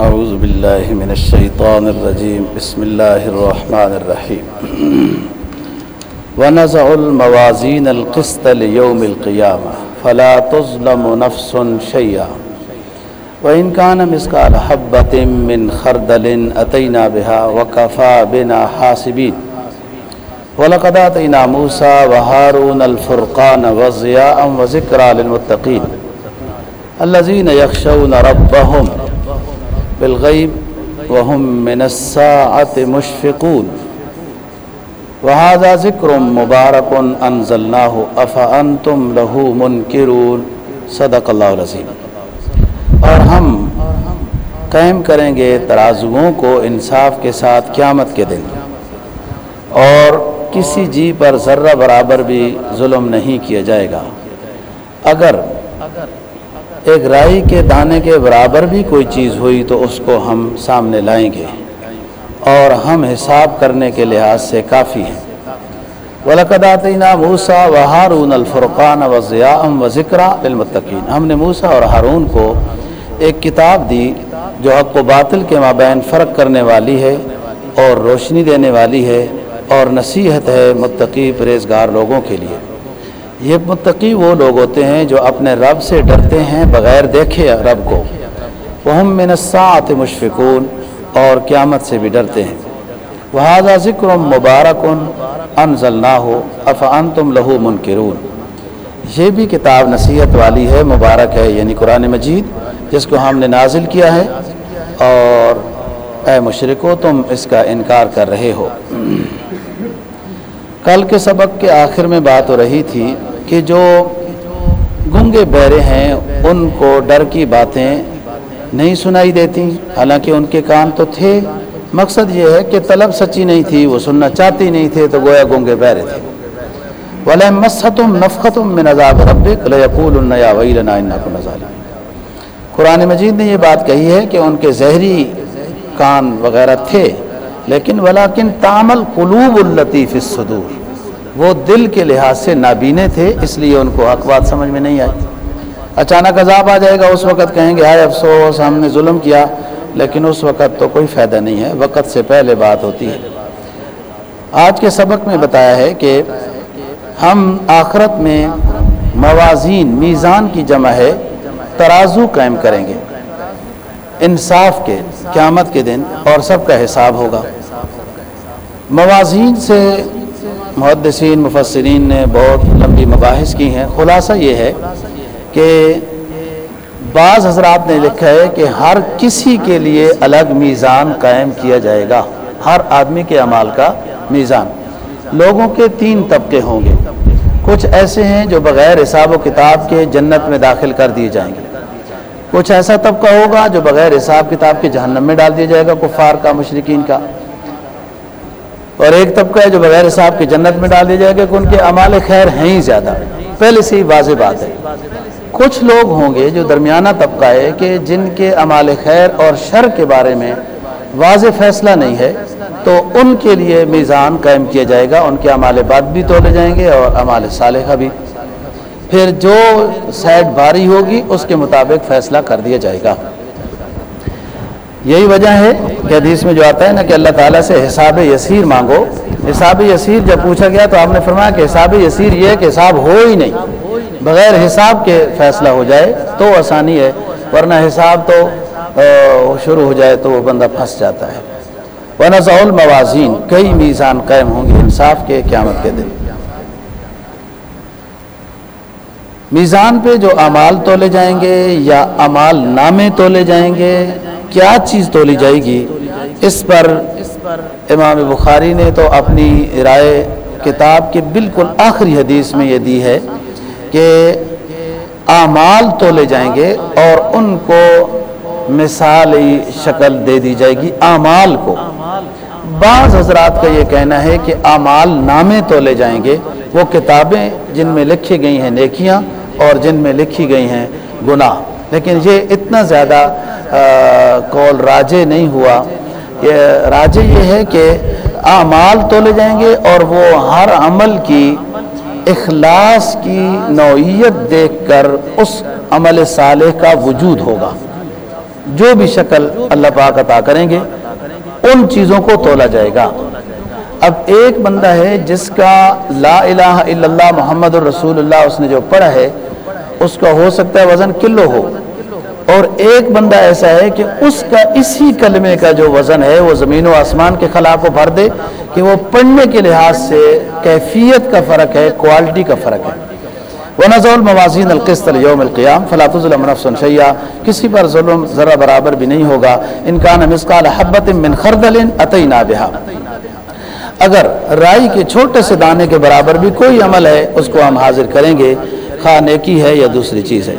أعوذ بالله من الشيطان الرجيم. بسم الله الرحمن الرحيم. ونزع الموازين القسط ليوم القيامة. فلا تظلم نفس شيئا. وإن كان مثقال حبة من خردل أتينا بها وكفى بنا حاسبين. ولقد آتينا موسى وهارون الفرقان وضياء وذكرى للمتقين. الذين يخشون ربهم بالغيب وهم من الساعة مشفقون وهذا ذكر مبارك أنزلناه أفأنتم له منكرون صدق اللہ العظیم اور ہم قائم کریں گے ترازوؤں کو انصاف کے ساتھ قیامت کے دن اور کسی جی پر ذرہ برابر بھی ظلم نہیں کیا جائے گا اگر ایک رائی کے دانے کے برابر بھی کوئی چیز ہوئی تو اس کو ہم سامنے لائیں گے اور ہم حساب کرنے کے لحاظ سے کافی ہیں۔ ولقداتینہ موسا و ہارون الفرقان و ضیام و ذکر المطقین ہم نے موسا اور ہارون کو ایک کتاب دی جو حق و باطل کے مابین فرق کرنے والی ہے اور روشنی دینے والی ہے اور نصیحت ہے متقی پرہیزگار لوگوں کے لیے۔ یہ متقی وہ لوگ ہوتے ہیں جو اپنے رب سے ڈرتے ہیں بغیر دیکھے رب کو۔ وہ ہم منصاط مشفقون، اور قیامت سے بھی ڈرتے ہیں۔ وہذا ذکر مبارک انزل نہ ہو افعان تم لہو منکرون۔ یہ بھی کتاب نصیحت والی ہے، مبارک ہے یعنی قرآن مجید، جس کو ہم نے نازل کیا ہے۔ اور اے مشرکو، تم اس کا انکار کر رہے ہو۔ کل کے سبق کے آخر میں بات ہو رہی تھی کہ جو گنگے بہرے ہیں، ان کو ڈر کی باتیں نہیں سنائی دیتی۔ حالانکہ ان کے کان تو تھے۔ مقصد یہ ہے کہ طلب سچی نہیں تھی، وہ سننا چاہتی نہیں تھے، تو گویا گنگے بہرے تھے۔ ولا مستم نفقتم من عذاب ربک لیقول النیا ویلنا انکم ظالمون قرآن مجید نے یہ بات کہی ہے کہ ان کے زہری کان وغیرہ تھے، لیکن ولاکن تامل قلوب الطیف الصدور۔ وہ دل کے لحاظ سے نابینے تھے، اس لیے ان کو حق بات سمجھ میں نہیں آئی۔ اچانک عذاب آ جائے گا، اس وقت کہیں گے، ہائے افسوس، ہم نے ظلم کیا۔ لیکن اس وقت تو کوئی فائدہ نہیں ہے، وقت سے پہلے بات ہوتی ہے۔ آج کے سبق میں بتایا ہے کہ ہم آخرت میں موازین، میزان کی جمع ہے، ترازو قائم کریں گے۔ انصاف کے، قیامت کے دن اور سب کا حساب ہوگا۔ موازین سے محدثین، مفسرین نے بہت لمبی مباحث کی ہیں۔ خلاصہ یہ ہے کہ بعض حضرات نے لکھا ہے کہ ہر کسی کے لیے الگ میزان قائم کیا جائے گا۔ ہر آدمی کے اعمال کا میزان۔ لوگوں کے تین طبقے ہوں گے۔ کچھ ایسے ہیں جو بغیر حساب و کتاب کے جنت میں داخل کر دیے جائیں گے۔ کچھ ایسا طبقہ ہوگا جو بغیر حساب کتاب کے جہنم میں ڈال دیا جائے گا، کفار کا مشرقین کا۔ اور ایک طبقہ ہے جو بغیر حساب کی جنت میں ڈال دیا جائے گا کہ ان کے امال خیر ہیں ہی زیادہ۔ پہلے سے ہی واضح بات ہے۔ کچھ لوگ ہوں گے جو درمیانہ طبقہ ہے کہ جن کے امال خیر اور شر کے بارے میں واضح فیصلہ نہیں ہے، تو ان کے لیے میزان قائم کیا جائے گا۔ ان کے امال بد بھی تولے جائیں گے اور امال صالحہ بھی۔ پھر جو سیڈ بھاری ہوگی، اس کے مطابق فیصلہ کر دیا جائے گا۔ یہی وجہ ہے کہ حدیث میں جو آتا ہے نا کہ اللہ تعالیٰ سے حساب یسیر مانگو۔ حساب یسیر جب پوچھا گیا تو آپ نے فرمایا کہ حساب یسیر یہ کہ حساب ہو ہی نہیں۔ بغیر حساب کے فیصلہ ہو جائے تو آسانی ہے، ورنہ حساب تو شروع ہو جائے تو وہ بندہ پھنس جاتا ہے۔ ورنہ ضول موازین کئی میزان قائم ہوں گے انصاف کے قیامت کے دن۔ میزان پہ جو اعمال تولے جائیں گے یا اعمال نامے تولے جائیں گے، کیا چیز تولی جائے گی؟ اس پر امام بخاری نے تو اپنی رائے کتاب کے بالکل آخری حدیث میں یہ دی ہے کہ اعمال تولے جائیں گے اور ان کو مثالی شکل دے دی جائے گی اعمال کو۔ بعض حضرات کا یہ کہنا ہے کہ اعمال نامے تولے جائیں گے، وہ کتابیں جن میں لکھی گئی ہیں نیکیاں اور جن میں لکھی گئی ہیں گناہ۔ لیکن یہ اتنا زیادہ کول راجے نہیں ہوا۔ یہ راجے یہ ہے کہ اعمال تولے جائیں گے اور وہ ہر عمل کی اخلاص کی نوعیت دیکھ کر اس عمل صالح کا وجود ہوگا۔ جو بھی شکل اللہ پاک عطا کریں گے، ان چیزوں کو تولا جائے گا۔ اب ایک بندہ ہے جس کا لا الہ الا اللہ محمد الرسول اللہ اس نے جو پڑھا ہے، اس کا ہو سکتا ہے وزن کلو ہو۔ اور ایک بندہ ایسا ہے کہ اس کا اسی کلمے کا جو وزن ہے، وہ زمین و آسمان کے خلاف کو بھر دے کہ وہ پڑھنے کے لحاظ سے کیفیت کا فرق ہے کوالٹی کا فرق ہے۔ وہ نظول القسط یوم القیام فلاط الظلم نفس شیعہ کسی پر ظلم ذرا برابر بھی نہیں ہوگا۔ ان کا نمسکال حبت من خردل عطینہ بہا اگر رائی کے چھوٹے سے دانے کے برابر بھی کوئی عمل ہے، اس کو ہم حاضر کریں گے، خواہ نیکی ہے یا دوسری چیز ہے۔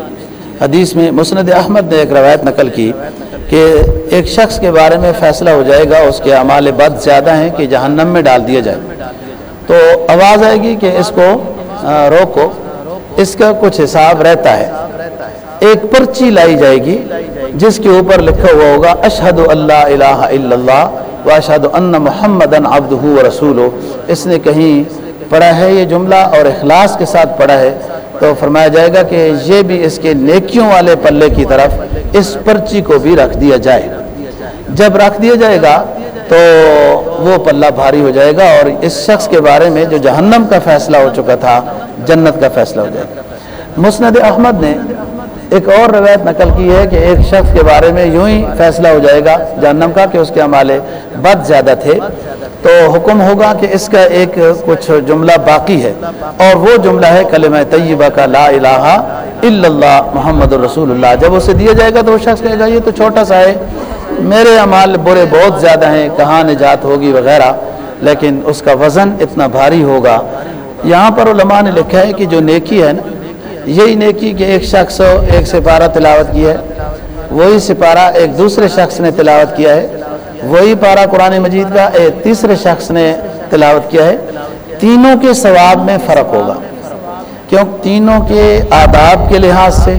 حدیث میں مسند احمد نے ایک روایت نقل کی کہ ایک شخص کے بارے میں فیصلہ ہو جائے گا، اس کے اعمال بد زیادہ ہیں کہ جہنم میں ڈال دیا جائے۔ تو آواز آئے گی کہ اس کو روکو۔ اس کا کچھ حساب رہتا ہے۔ ایک پرچی لائی جائے گی، جس کے اوپر لکھا ہوا ہوگا اشہد اللہ الہ الا اللہ و اشہد ان محمد ابد رسول اس نے کہیں پڑھا ہے یہ جملہ اور اخلاص کے ساتھ پڑھا ہے تو فرمایا جائے گا کہ یہ بھی اس کے نیکیوں والے پلے کی طرف اس پرچی کو بھی رکھ دیا جائے۔ جب رکھ دیا جائے گا تو وہ پلہ بھاری ہو جائے گا اور اس شخص کے بارے میں جو جہنم کا فیصلہ ہو چکا تھا، جنت کا فیصلہ ہو جائے گا۔ مسند احمد نے ایک اور روایت نقل کی ہے کہ ایک شخص کے بارے میں یوں ہی فیصلہ ہو جائے گا جہنم کا کہ اس کے عمالے بد زیادہ تھے۔ تو حکم ہوگا کہ اس کا ایک کچھ جملہ باقی ہے اور وہ جملہ ہے کلمہ طیبہ کا لا الہ الا اللہ محمد الرسول اللہ۔ جب اسے دیا جائے گا تو وہ شخص کہے گا، یہ تو چھوٹا سا ہے، میرے عمال برے بہت زیادہ ہیں، کہاں نجات ہوگی وغیرہ۔ لیکن اس کا وزن اتنا بھاری ہوگا۔ یہاں پر علماء نے لکھا ہے کہ جو نیکی ہے نا یہی نیکی کہ ایک شخص ایک سپارہ تلاوت کیا ہے۔ وہی سپارہ ایک دوسرے شخص نے تلاوت کیا ہے۔ وہی پارہ قرآن مجید کا ایک تیسرے شخص نے تلاوت کیا ہے۔ تینوں کے ثواب میں فرق ہوگا۔ کیوں؟ تینوں کے آداب کے لحاظ سے،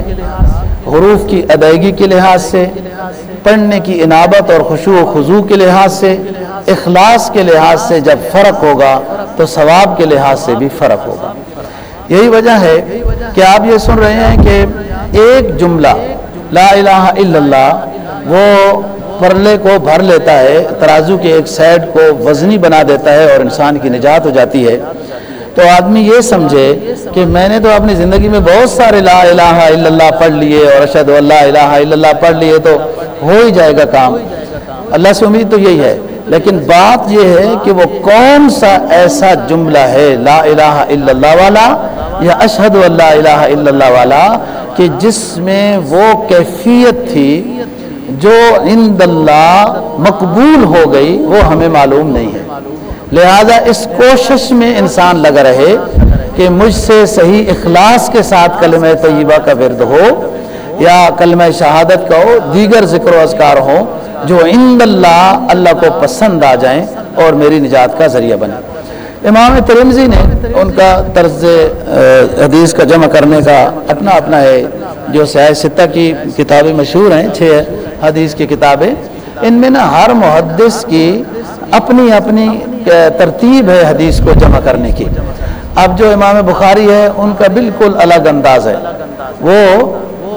حروف کی ادائیگی کے لحاظ سے، پڑھنے کی انابت اور خوشو و خضو کے لحاظ سے، اخلاص کے لحاظ سے جب فرق ہوگا تو ثواب کے لحاظ سے بھی فرق ہوگا۔ یہی وجہ ہے کہ آپ یہ سن رہے ہیں کہ ایک جملہ لا الہ الا اللہ وہ پرلے کو بھر لیتا ہے، ترازو کے ایک سائڈ کو وزنی بنا دیتا ہے اور انسان کی نجات ہو جاتی ہے۔ تو آدمی یہ سمجھے کہ میں نے تو اپنی زندگی میں بہت سارے لا الہ الا اللہ پڑھ لیے اور اشد اللہ الہ الا اللہ پڑھ لیے تو ہو ہی جائے گا کام۔ اللہ سے امید تو یہی ہے لیکن بات یہ ہے کہ وہ کون سا ایسا جملہ ہے لا الہ الا اللہ والا یا اشہد اللہ الہ الا اللہ والا کہ جس میں وہ کیفیت تھی جو عند اللہ مقبول ہو گئی، وہ ہمیں معلوم نہیں ہے۔ لہذا اس کوشش میں انسان لگا رہے کہ مجھ سے صحیح اخلاص کے ساتھ کلمہ طیبہ کا ورد ہو۔ یا کلمہ شہادت کا ہو، دیگر ذکر و اذکار ہو جو عند اللہ اللہ کو پسند آ جائیں اور میری نجات کا ذریعہ بنے امام ترمزی نے ان کا طرز حدیث کا جمع کرنے کا اپنا اپنا ہے، جو سیاح ستہ کی کتابیں مشہور ہیں، چھ حدیث کی کتابیں۔ ان میں نا ہر محدث کی اپنی اپنی ترتیب ہے حدیث کو جمع کرنے کی۔ اب جو امام بخاری ہے، ان کا بالکل الگ انداز ہے۔ وہ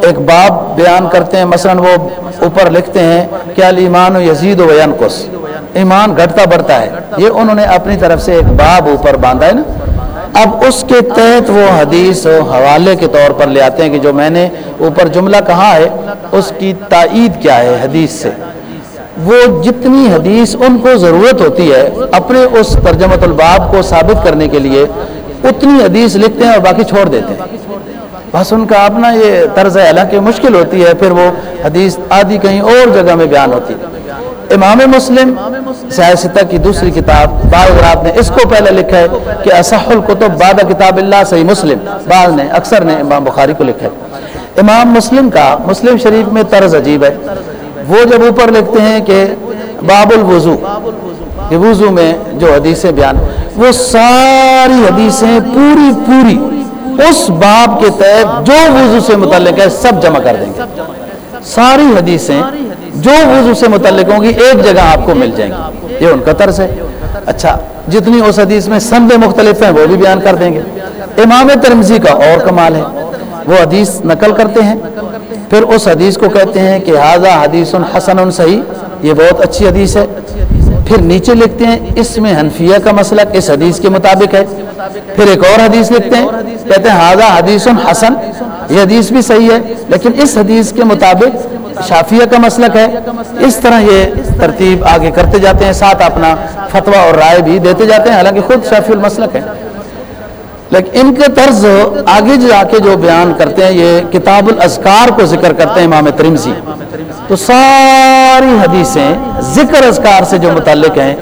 ایک باب بیان کرتے ہیں، مثلا وہ اوپر لکھتے ہیں کہ المان و یزید و ینقص۔ ایمان گھٹتا بڑھتا ہے۔ یہ انہوں نے اپنی طرف سے ایک باب اوپر باندھا ہے نا۔ اب اس کے تحت وہ حدیث و حوالے کے طور پر لے آتے ہیں کہ جو میں نے اوپر جملہ کہا ہے، اس کی تائید کیا ہے حدیث سے۔ وہ جتنی حدیث ان کو ضرورت ہوتی ہے، اپنے اس ترجمت الباب کو ثابت کرنے کے لیے، اتنی حدیث لکھتے ہیں اور باقی چھوڑ دیتے ہیں۔ بس ان کا اپنا یہ طرز ہے، حالانکہ مشکل ہوتی ہے، پھر وہ حدیث آدھی کہیں اور جگہ میں بیان ہوتی ہے۔ امام مسلم سیاستہ کی دوسری کتاب بعض نے اس کو پہلے لکھا ہے کہ اصح القتب بعد کتاب اللہ، صحیح مسلم۔ بعض نے، اکثر نے امام بخاری کو لکھا ہے۔ امام مسلم کا، مسلم شریف میں طرز عجیب ہے۔ وہ جب اوپر لکھتے ہیں کہ باب الوضو، کہ وضو میں جو حدیثیں بیان، وہ ساری حدیثیں پوری پوری اس باب کے تحت جو وضو سے متعلق ہے سب جمع کر دیں گے۔ ساری حدیثیں جو وضو سے متعلق ہوں گی ایک جگہ آپ کو مل جائیں گی۔ یہ ان کا طرز ہے۔ اچھا جتنی اس حدیث میں سند مختلف ہیں وہ بھی بیان کر دیں گے۔ امام ترمزی کا اور کمال ہے۔ وہ حدیث نقل کرتے ہیں۔ پھر اس حدیث کو کہتے ہیں کہ حاضہ حدیث حسن صحیح۔ یہ بہت اچھی حدیث ہے۔ پھر نیچے لکھتے ہیں، اس میں حنفیہ کا مسلک اس حدیث کے مطابق ہے۔ پھر ایک اور حدیث لکھتے ہیں، کہتے ہیں حاضہ حدیث حسن یہ حدیث بھی صحیح ہے، لیکن اس حدیث کے مطابق شافیہ کا مسلک ہے۔ اس طرح یہ ترتیب آگے کرتے جاتے ہیں، ساتھ اپنا فتویٰ اور رائے بھی دیتے جاتے ہیں۔ حالانکہ خود شافی المسلک ہے۔ لیکن ان کے طرز آگے جا کے جو بیان کرتے ہیں، یہ کتاب الاذکار کو ذکر کرتے ہیں امام ترمزی تو ساری حدیثیں ذکر اذکار سے جو متعلق ہیں،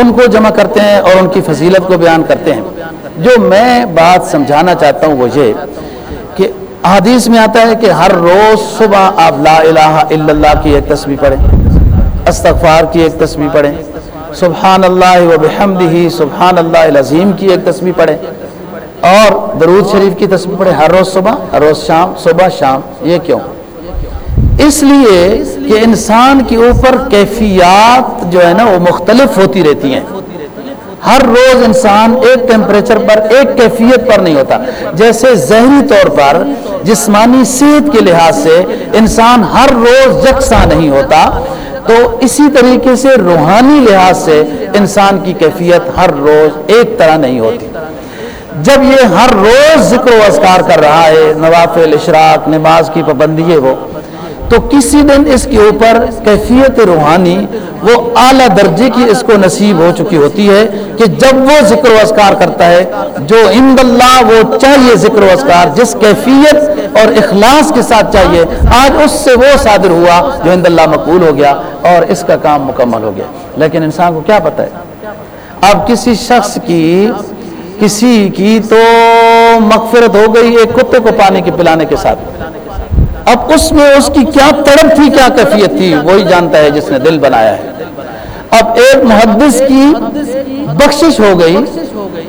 ان کو جمع کرتے ہیں اور ان کی فضیلت کو بیان کرتے ہیں۔ جو میں بات سمجھانا چاہتا ہوں وہ یہ کہ حدیث میں آتا ہے کہ ہر روز صبح آپ لا الہ الا اللہ کی ایک تصویر پڑھیں، استغفار کی ایک تصویر پڑھیں، سبحان اللہ و بحمدہ، سبحان اللہ العظیم کی ایک تصویر پڑھیں۔ اور درود شریف کی تصویر پڑھیں ہر روز صبح، ہر روز شام، صبح، شام، یہ کیوں؟ اس لیے کہ انسان کے اوپر کیفیات جو ہے نا وہ مختلف ہوتی رہتی ہیں۔ ہر روز انسان ایک ٹیمپریچر پر، ایک کیفیت پر نہیں ہوتا۔ جیسے ذہنی طور پر، جسمانی صحت کے لحاظ سے انسان ہر روز یکساں نہیں ہوتا۔ تو اسی طریقے سے روحانی لحاظ سے انسان کی کیفیت ہر روز ایک طرح نہیں ہوتی۔ جب یہ ہر روز ذکر و اذکار کر رہا ہے، نوافل، اشراق، نماز کی پابندی ہے وہ، تو کسی دن اس کے اوپر کیفیت روحانی وہ اعلیٰ درجے کی اس کو نصیب ہو چکی ہوتی ہے کہ جب وہ ذکر و اذکار کرتا ہے، جو عند اللہ وہ چاہیے ذکر و اذکار، جس کیفیت اور اخلاص کے ساتھ چاہیے، آج اس سے وہ صادر ہوا جو عند اللہ مقبول ہو گیا اور اس کا کام مکمل ہو گیا۔ لیکن انسان کو کیا پتہ ہے؟ اب کسی شخص کی کسی کی تو مغفرت ہو گئی ایک کتے کو پانی کے پلانے کے ساتھ۔ اب اس میں اس کی کیا تڑپ تھی، کیا کیفیت تھی، وہی جانتا ہے جس نے دل بنایا ہے۔ اب ایک محدث کی بخشش ہو گئی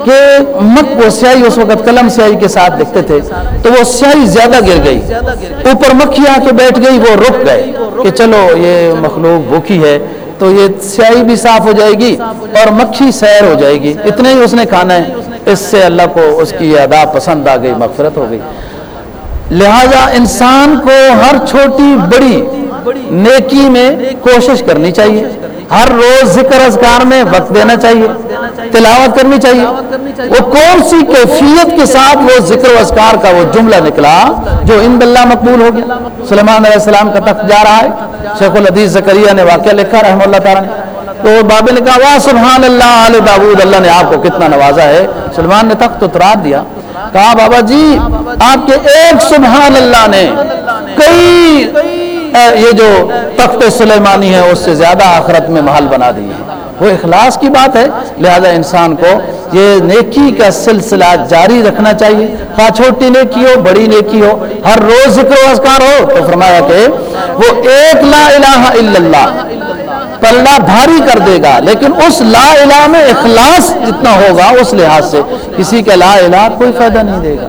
کہ مک وہ سیاہی اس وقت قلم سیاہی کے ساتھ لکھتے تھے، تو وہ سیاہی زیادہ گر گئی۔ اوپر مکھی آ کے بیٹھ گئی، وہ رک گئے کہ چلو یہ مخلوق بھوکی ہے، تو یہ سیاہی بھی صاف ہو جائے گی اور مکھی سیر ہو جائے گی۔ اتنے ہی اس نے کھانا ہے۔ اس سے اللہ کو اس کی ادا پسند آ گئی، مغفرت ہو گئی۔ لہذا انسان کو ہر چھوٹی بڑی نیکی میں کوشش کرنی چاہیے۔ ہر روز ذکر اذکار میں وقت دینا چاہیے، تلاوت کرنی چاہیے۔ وہ کون سی کیفیت کے ساتھ وہ ذکر و اذکار کا وہ جملہ نکلا جو ان اللہ مقبول ہو گیا۔ سلمان علیہ السلام کا تخت جا رہا ہے۔ شیخ الحدیث زکریہ نے واقعہ لکھا رحم اللہ تعالیٰ نے۔ تو بابے نے کہا، واہ سبحان اللہ علیہ داود، اللہ نے آپ کو کتنا نوازا ہے. سلمان نے تخت اترا دیا۔ کہا، بابا جی آپ کے ایک سبحان اللہ نے کئی یہ جو تخت سلیمانی ہے، اس سے زیادہ آخرت میں محل بنا دی ہے۔ وہ اخلاص کی بات ہے، لہذا انسان کو یہ نیکی کا سلسلہ جاری رکھنا چاہیے۔ خواہ چھوٹی نیکی ہو، بڑی نیکی ہو، ہر روز ذکر و اذکار ہو، تو فرمایا کہ وہ ایک لا الہ الا اللہ پلہ بھاری کر دے گا، لیکن اس لا الہ میں اخلاص جتنا ہوگا اس لحاظ سے کسی کا لا الہ کوئی فائدہ نہیں دے گا۔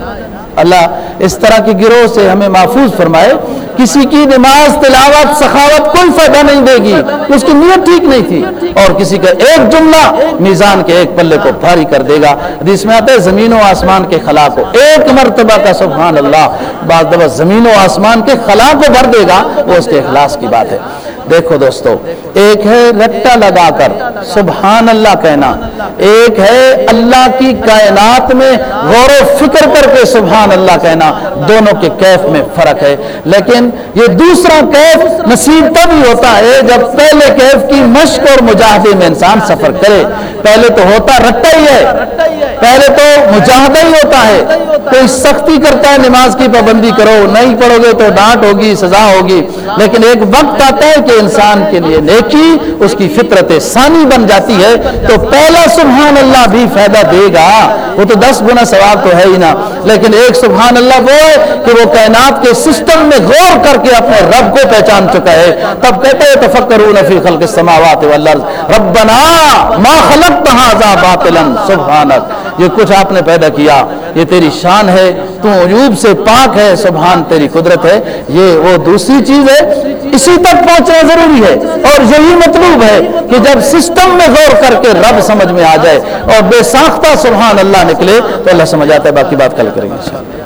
اللہ اس طرح کی گروہ سے ہمیں محفوظ فرمائے، کسی کی نماز، تلاوت، سخاوت کوئی فائدہ نہیں دے گی، اس کی نیت ٹھیک نہیں تھی۔ اور کسی کا ایک جملہ میزان کے ایک پلے کو بھاری کر دے گا۔ حدیث میں آتا ہے، زمین و آسمان کے خلا کو ایک مرتبہ کا سبحان اللہ، بعض دفعہ زمین و آسمان کے خلا کو بھر دے گا، وہ اس کے اخلاص کی بات ہے۔ دیکھو دوستو، ایک ہے رٹا لگا کر، سبحان اللہ کہنا۔ ایک ہے اللہ کی کائنات میں غور و فکر کر کے سبحان اللہ کہنا۔ دونوں کے کیف میں فرق ہے۔ لیکن یہ دوسرا کیف نصیب تب ہی ہوتا ہے جب پہلے کیف کی مشق اور مجاہدے میں انسان سفر کرے۔ پہلے تو ہوتا رٹا ہی ہے۔ پہلے تو مجاہدہ ہی ہوتا ہے۔ کوئی سختی کرتا ہے نماز کی پابندی کرو، نہیں پڑھو گے تو ڈانٹ ہوگی، سزا ہوگی۔ لیکن ایک وقت آتا ہے کہ انسان کے لیے نیکی، اس کی فطرت ثانی بن جاتی ہے۔ تو پہلا سبحان اللہ بھی فائدہ دے گا۔ وہ تو دس گنا ثواب تو ہے ہی نا۔ لیکن ایک سبحان اللہ وہ ہے کہ وہ کائنات کے سسٹم میں غور کر کے اپنے رب کو پہچان چکا ہے۔ تب کہتے ہیں، تفکرون فی خلق السماوات والارض۔ ربنا ما خلقت هذا باطلا سبحانك یہ کچھ آپ نے پیدا کیا۔ یہ تیری شان ہے۔ تو عیوب سے پاک ہے۔ سبحان تیری قدرت ہے۔ یہ وہ دوسری چیز ہے۔ اسی تک پہنچنا ضروری ہے۔ اور یہی مطلوب ہے کہ جب سسٹم میں غور کر کے رب سمجھ میں آ جائے اور بے ساختہ سبحان اللہ نکلے تو اللہ سمجھ آتا ہے، باقی بات کل کریں گے